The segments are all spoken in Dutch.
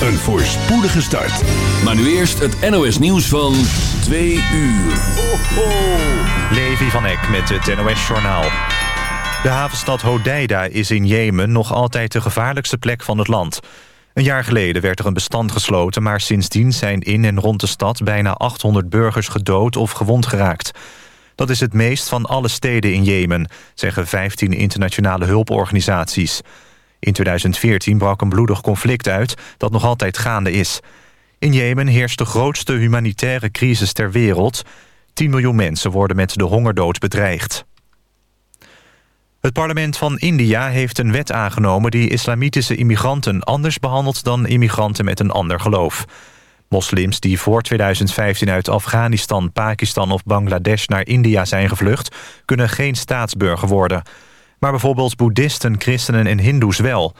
Een voorspoedige start. Maar nu eerst het NOS nieuws van 2 uur. Ho. Levi van Eck met het NOS Journaal. De havenstad Hodeida is in Jemen nog altijd de gevaarlijkste plek van het land. Een jaar geleden werd er een bestand gesloten... maar sindsdien zijn in en rond de stad bijna 800 burgers gedood of gewond geraakt. Dat is het meest van alle steden in Jemen, zeggen 15 internationale hulporganisaties. In 2014 brak een bloedig conflict uit dat nog altijd gaande is. In Jemen heerst de grootste humanitaire crisis ter wereld. 10 miljoen mensen worden met de hongerdood bedreigd. Het parlement van India heeft een wet aangenomen... die islamitische immigranten anders behandelt dan immigranten met een ander geloof. Moslims die voor 2015 uit Afghanistan, Pakistan of Bangladesh naar India zijn gevlucht... kunnen geen staatsburger worden. Maar bijvoorbeeld boeddhisten, christenen en hindoes wel.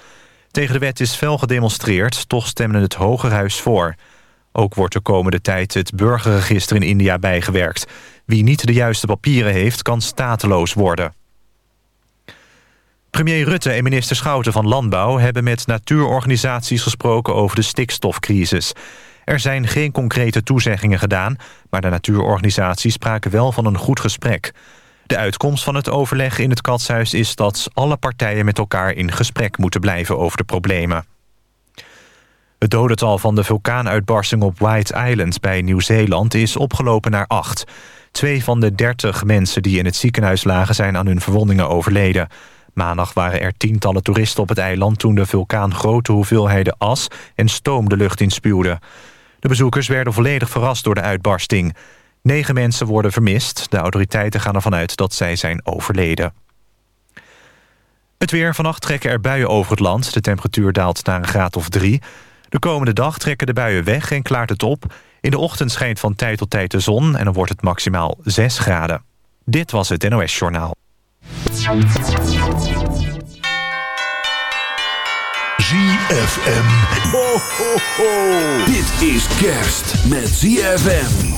Tegen de wet is fel gedemonstreerd, toch stemmen het Hogerhuis voor. Ook wordt de komende tijd het burgerregister in India bijgewerkt. Wie niet de juiste papieren heeft, kan stateloos worden. Premier Rutte en minister Schouten van Landbouw... hebben met natuurorganisaties gesproken over de stikstofcrisis. Er zijn geen concrete toezeggingen gedaan... maar de natuurorganisaties spraken wel van een goed gesprek. De uitkomst van het overleg in het Katshuis is dat alle partijen met elkaar in gesprek moeten blijven over de problemen. Het dodental van de vulkaanuitbarsting op White Island bij Nieuw-Zeeland is opgelopen naar acht. Twee van de dertig mensen die in het ziekenhuis lagen zijn aan hun verwondingen overleden. Maandag waren er tientallen toeristen op het eiland toen de vulkaan grote hoeveelheden as en stoom de lucht inspuwde. De bezoekers werden volledig verrast door de uitbarsting. Negen mensen worden vermist. De autoriteiten gaan ervan uit dat zij zijn overleden. Het weer. Vannacht trekken er buien over het land. De temperatuur daalt naar een graad of drie. De komende dag trekken de buien weg en klaart het op. In de ochtend schijnt van tijd tot tijd de zon... en dan wordt het maximaal 6 graden. Dit was het NOS Journaal. ZFM. Ho, ho, ho. Dit is kerst met ZFM.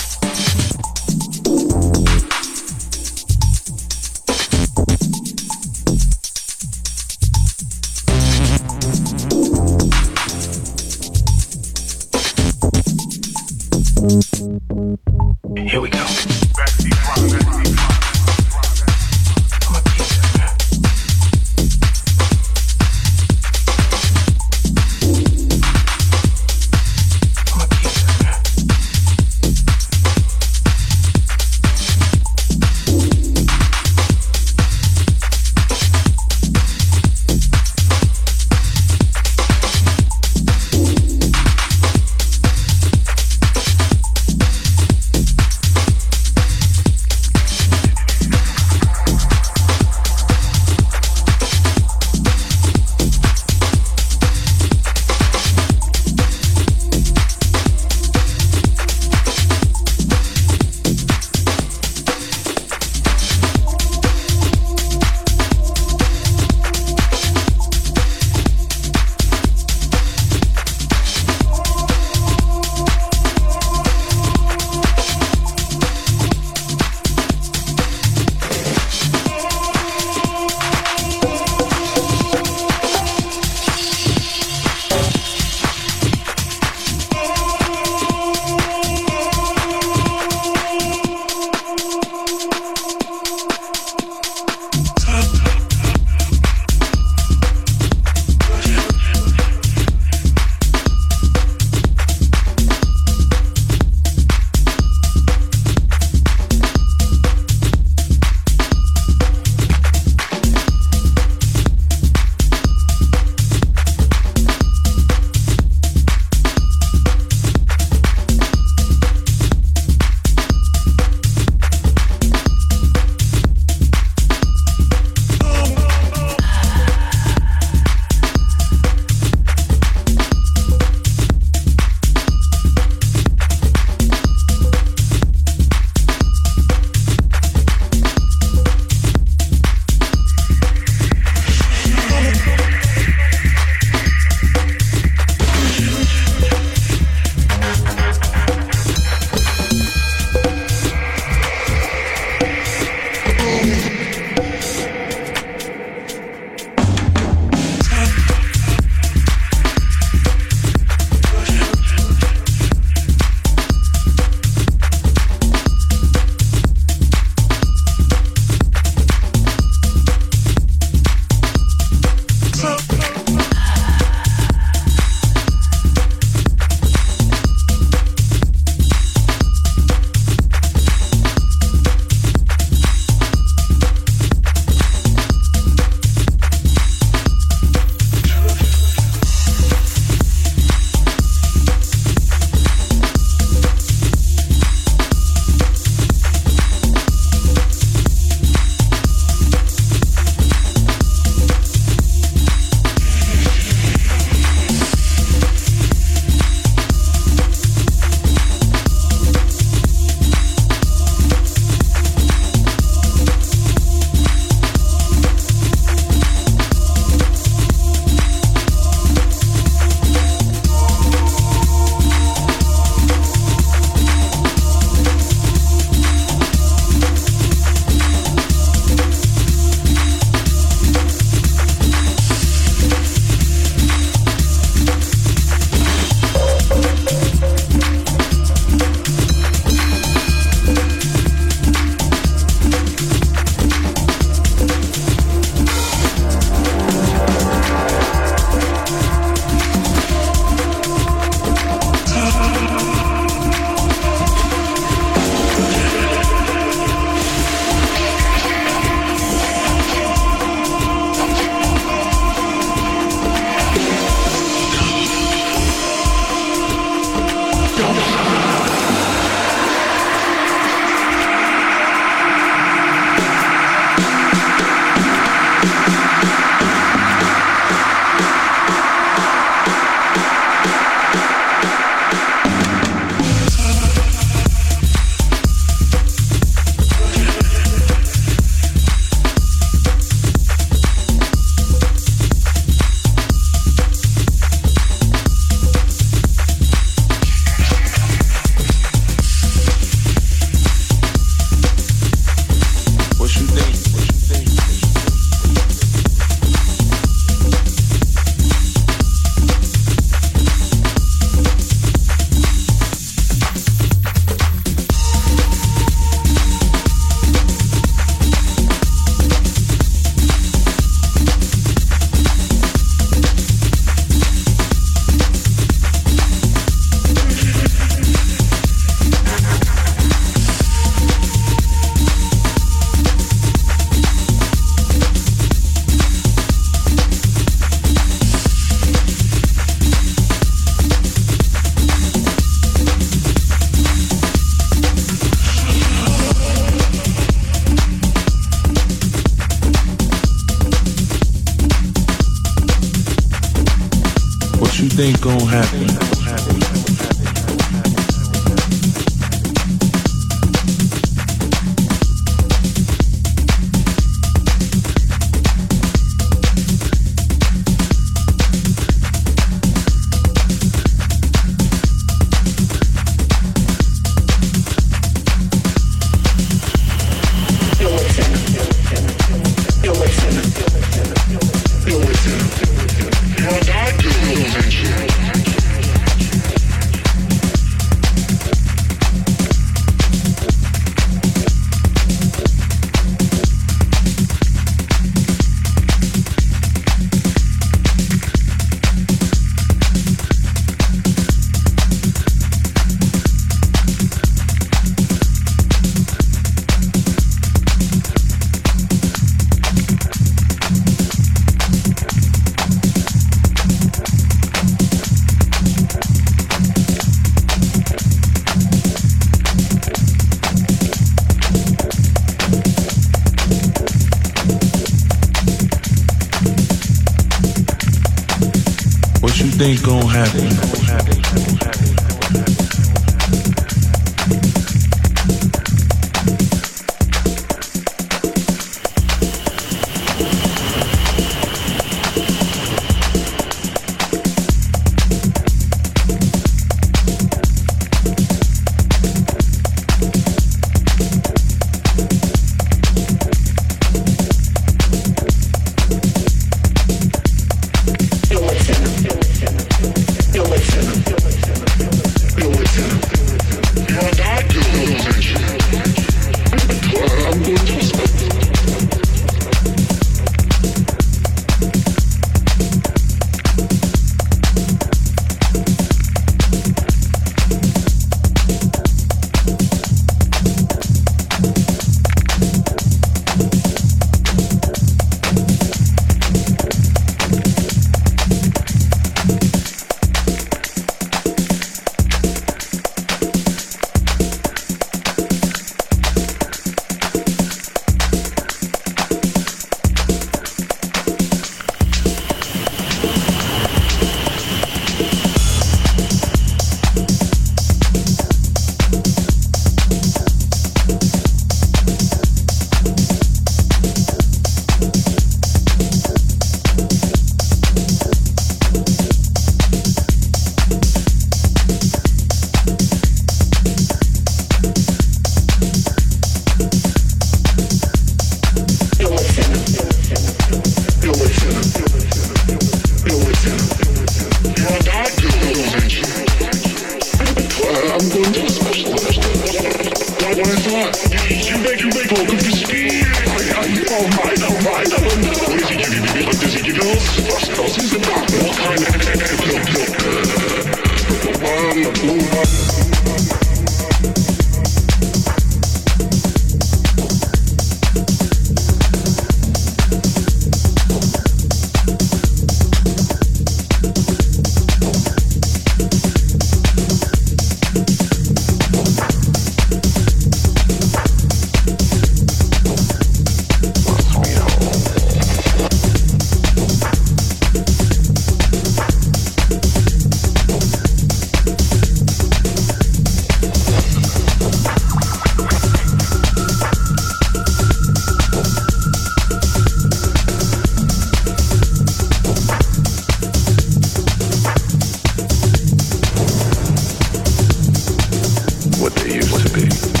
to be.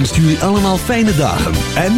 Wenst jullie allemaal fijne dagen. En...